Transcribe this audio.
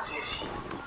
谢谢。